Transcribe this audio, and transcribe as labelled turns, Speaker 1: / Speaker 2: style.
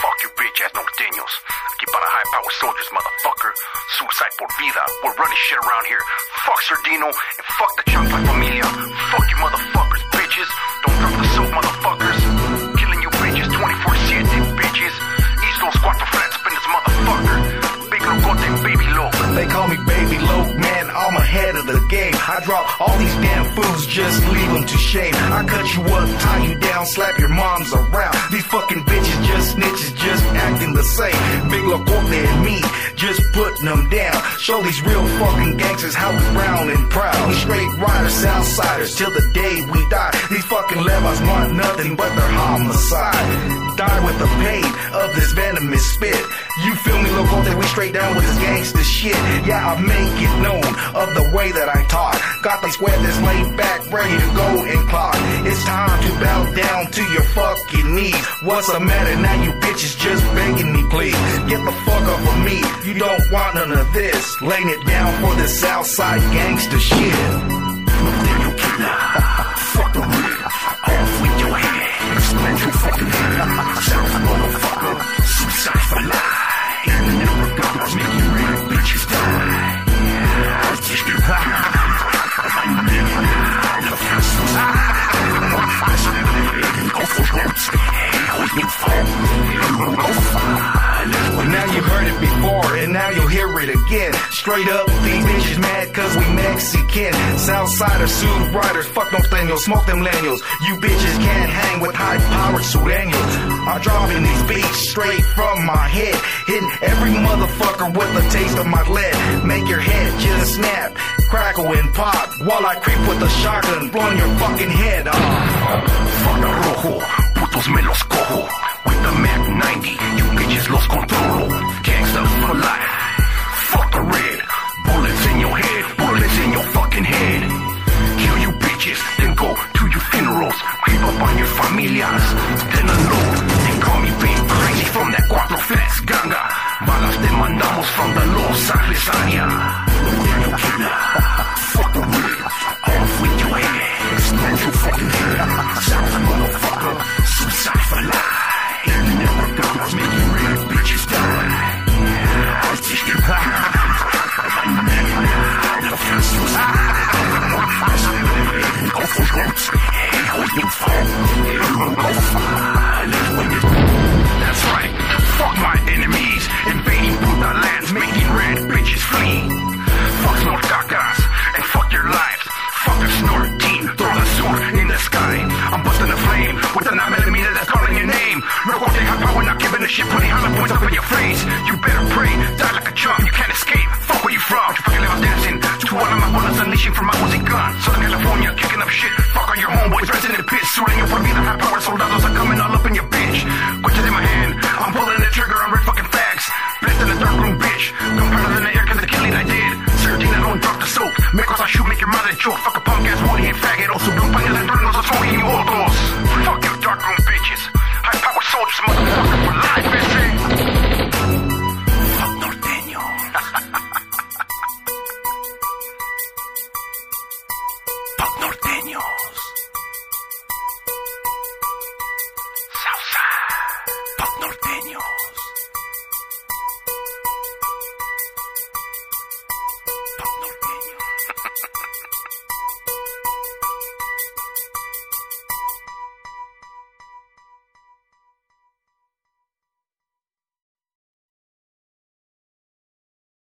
Speaker 1: Fuck you bitch ass norteños. Aquí para high power soldiers, motherfucker. Suicide por vida. We're running shit around here. Fuck Sardino and fuck the Chancla Familia. Fuck you motherfuckers, bitches. Don't drop the soap, motherfuckers. Killing you bitches 24-7, bitches. East Coast Cuatro Flats up in this motherfucker. Big Lokote, baby low.
Speaker 2: They call me Baby Loke, man, I'm ahead of the game. I drop all these damn fools, just leave them to shame. I cut you up, tie you slap your moms around. These fucking bitches just snitches, just acting the same. Big Lokote and me, just putting them down. Show these real fucking gangsters how we brown and proud. We straight riders, southsiders, till the day we die. These fucking levas want nothing but their homicide. Die with the pain of this venomous spit. You feel me, Lokote? We straight down with this gangster shit. Yeah, I make it known of the way that I talk. Got the square laid back, ready to go and clock. It's time to bow down to your fucking knees. What's the matter now, you bitches just begging me, please? Get the fuck off of me. You don't want none of this. Laying it down for this Southside gangster shit. Then you'll kidnap.
Speaker 1: Fuck the real. Off with your head. Explain your fucking head. South motherfucker. Suicide for life. Never gonna make you real bitches die.
Speaker 2: Well, now you heard it before, and now you'll hear it again. Straight up, these bitches mad cause we Mexican. Southsider, suit riders, fuck those thanios, smoke them lanios. You bitches can't hang with high powered sureños. I'm dropping these beats straight from my head, hitting every motherfucker with a taste of my lead. Make your head just snap, crackle and pop, while I creep with a shotgun, blowing your fucking head off.
Speaker 1: Fuck rojo. Putos me los cojo. With the Mac 90. Then go to your funerals. Creep up on your familias. Then unload. They call me big crazy from that Cuatro Flats ganga. Balas te mandamos from the Los Angeles area. That's right. Fuck my your mother, you a fucking